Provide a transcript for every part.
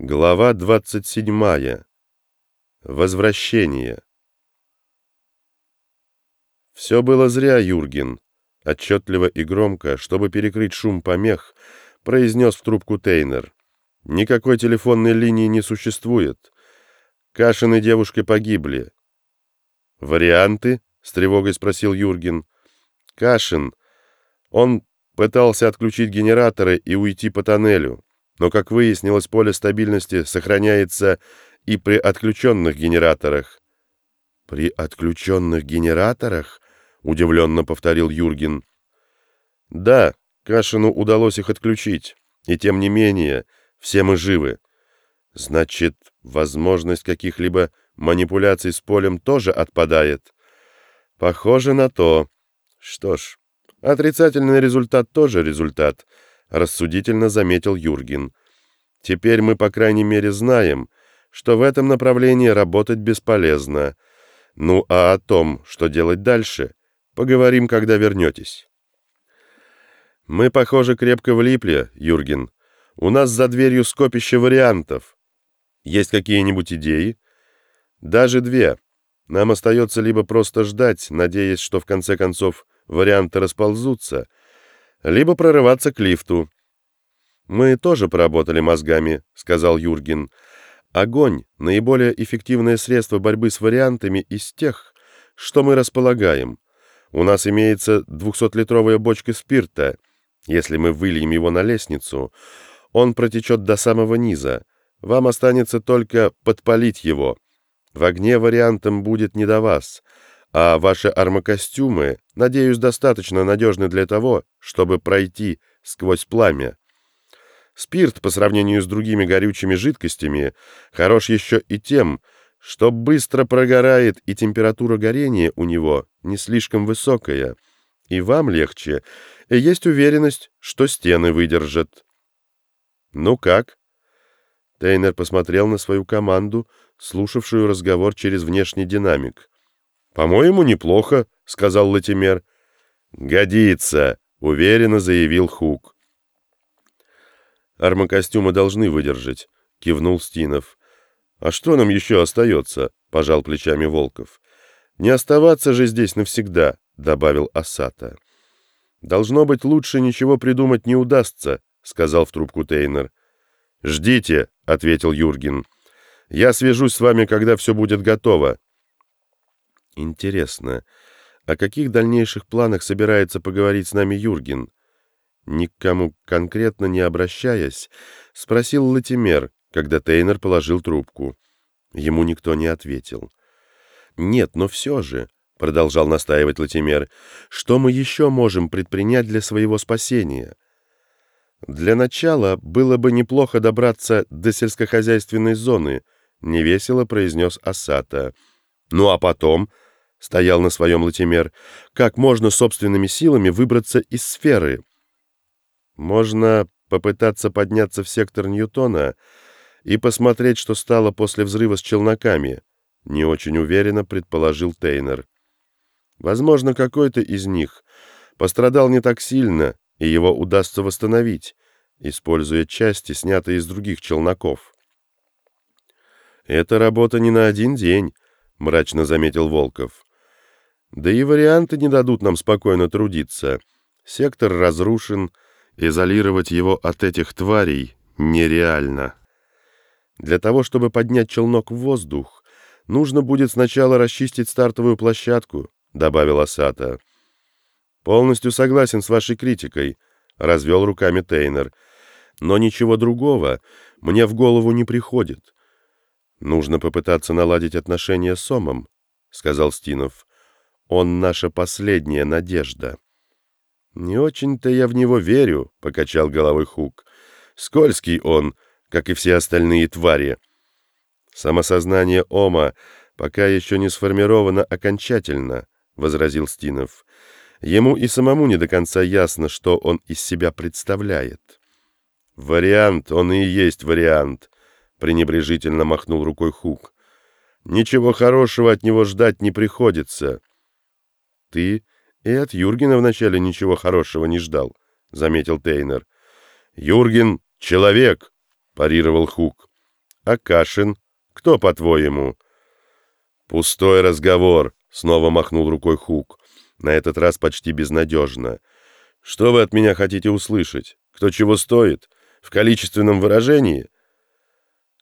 Глава 27. Возвращение. Все было зря, Юрген. Отчетливо и громко, чтобы перекрыть шум помех, произнес в трубку Тейнер. Никакой телефонной линии не существует. Кашин и девушка погибли. «Варианты?» — с тревогой спросил Юрген. «Кашин. Он пытался отключить генераторы и уйти по тоннелю. Но, как выяснилось, поле стабильности сохраняется и при отключенных генераторах. «При отключенных генераторах?» — удивленно повторил Юрген. «Да, Кашину удалось их отключить, и тем не менее все мы живы. Значит, возможность каких-либо манипуляций с полем тоже отпадает?» «Похоже на то. Что ж, отрицательный результат тоже результат». — рассудительно заметил Юрген. «Теперь мы, по крайней мере, знаем, что в этом направлении работать бесполезно. Ну а о том, что делать дальше, поговорим, когда вернетесь». «Мы, похоже, крепко влипли, Юрген. У нас за дверью скопище вариантов. Есть какие-нибудь идеи?» «Даже две. Нам остается либо просто ждать, надеясь, что в конце концов варианты расползутся, — либо прорываться к лифту. «Мы тоже поработали мозгами», — сказал Юрген. «Огонь — наиболее эффективное средство борьбы с вариантами из тех, что мы располагаем. У нас имеется 200-литровая бочка спирта. Если мы выльем его на лестницу, он протечет до самого низа. Вам останется только подпалить его. В огне вариантам будет не до вас» а ваши армокостюмы, надеюсь, достаточно надежны для того, чтобы пройти сквозь пламя. Спирт, по сравнению с другими горючими жидкостями, хорош еще и тем, что быстро прогорает, и температура горения у него не слишком высокая. И вам легче, и есть уверенность, что стены выдержат. «Ну как?» Тейнер посмотрел на свою команду, слушавшую разговор через внешний динамик. «По-моему, неплохо», — сказал Латимер. «Годится», — уверенно заявил Хук. «Армокостюмы должны выдержать», — кивнул Стинов. «А что нам еще остается?» — пожал плечами Волков. «Не оставаться же здесь навсегда», — добавил Асата. «Должно быть, лучше ничего придумать не удастся», — сказал в трубку Тейнер. «Ждите», — ответил Юрген. «Я свяжусь с вами, когда все будет готово». Интересно, о каких дальнейших планах собирается поговорить с нами Юрген? Никому конкретно не обращаясь, спросил Латимер, когда Тейнер положил трубку. Ему никто не ответил. «Нет, но все же», — продолжал настаивать Латимер, — «что мы еще можем предпринять для своего спасения?» «Для начала было бы неплохо добраться до сельскохозяйственной зоны», — невесело произнес Асата. «Ну а потом», — стоял на своем Латимер, — «как можно собственными силами выбраться из сферы?» «Можно попытаться подняться в сектор Ньютона и посмотреть, что стало после взрыва с челноками», — не очень уверенно предположил Тейнер. «Возможно, какой-то из них пострадал не так сильно, и его удастся восстановить, используя части, снятые из других челноков». «Это работа не на один день», — мрачно заметил Волков. Да и варианты не дадут нам спокойно трудиться. Сектор разрушен, изолировать его от этих тварей нереально. Для того, чтобы поднять челнок в воздух, нужно будет сначала расчистить стартовую площадку, добавил Асата. Полностью согласен с вашей критикой, развел руками Тейнер. Но ничего другого мне в голову не приходит. Нужно попытаться наладить отношения с Сомом, сказал Стинов. Он наша последняя надежда. Не очень-то я в него верю, покачал головой Хук. Скользкий он, как и все остальные твари. Самосознание Ома пока еще не сформировано окончательно, возразил Стинов. Ему и самому не до конца ясно, что он из себя представляет. Вариант, он и есть вариант, пренебрежительно махнул рукой Хук. Ничего хорошего от него ждать не приходится. «Ты и от Юргена вначале ничего хорошего не ждал», — заметил Тейнер. «Юрген — человек», — парировал Хук. А Кашин? Кто, по-твоему?» «Пустой разговор», — снова махнул рукой Хук. На этот раз почти безнадежно. «Что вы от меня хотите услышать? Кто чего стоит? В количественном выражении?»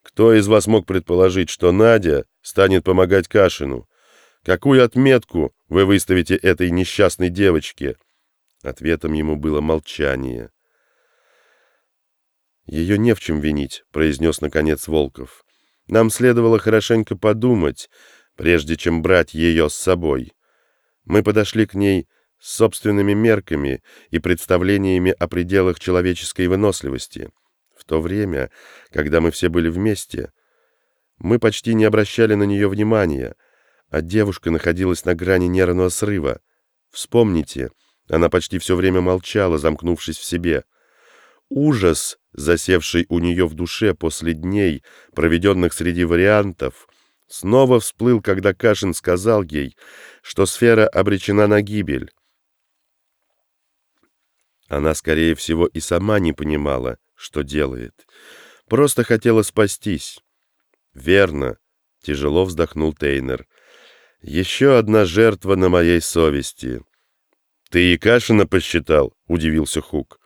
«Кто из вас мог предположить, что Надя станет помогать Кашину? Какую отметку вы выставите этой несчастной девочке?» Ответом ему было молчание. «Ее не в чем винить», — произнес наконец Волков. «Нам следовало хорошенько подумать, прежде чем брать ее с собой. Мы подошли к ней с собственными мерками и представлениями о пределах человеческой выносливости. В то время, когда мы все были вместе, мы почти не обращали на нее внимания, а девушка находилась на грани нервного срыва. Вспомните, она почти все время молчала, замкнувшись в себе. Ужас, засевший у нее в душе после дней, проведенных среди вариантов, снова всплыл, когда Кашин сказал ей, что сфера обречена на гибель. Она, скорее всего, и сама не понимала, что делает. Просто хотела спастись. «Верно», — тяжело вздохнул Тейнер. «Еще одна жертва на моей совести». «Ты и Кашина посчитал?» — удивился Хук.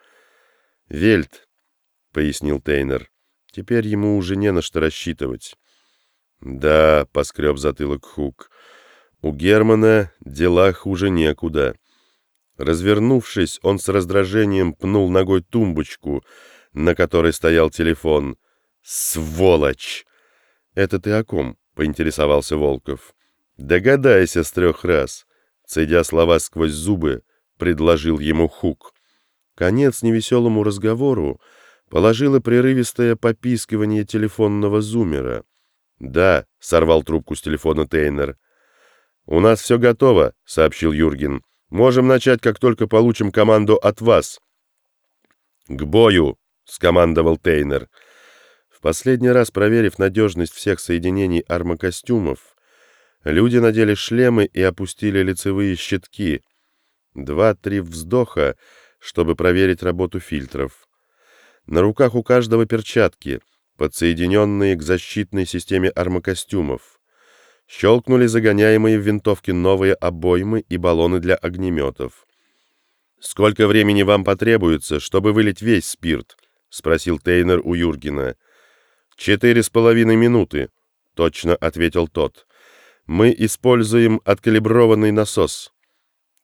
«Вельт», — пояснил Тейнер. «Теперь ему уже не на что рассчитывать». «Да», — поскреб затылок Хук, — «у Германа дела хуже некуда». Развернувшись, он с раздражением пнул ногой тумбочку, на которой стоял телефон. «Сволочь!» «Это ты о ком?» — поинтересовался Волков. «Догадайся с трех раз», — цедя слова сквозь зубы, предложил ему Хук. Конец невеселому разговору положило прерывистое попискивание телефонного зумера. «Да», — сорвал трубку с телефона Тейнер. «У нас все готово», — сообщил Юрген. «Можем начать, как только получим команду от вас». «К бою», — скомандовал Тейнер. В последний раз проверив надежность всех соединений армокостюмов, люди надели шлемы и опустили лицевые щитки. Два-три вздоха, чтобы проверить работу фильтров. На руках у каждого перчатки, подсоединенные к защитной системе армокостюмов. Щелкнули загоняемые в винтовки новые обоймы и баллоны для огнеметов. «Сколько времени вам потребуется, чтобы вылить весь спирт?» — спросил Тейнер у Юргена. «Четыре с половиной минуты», — точно ответил тот. «Мы используем откалиброванный насос».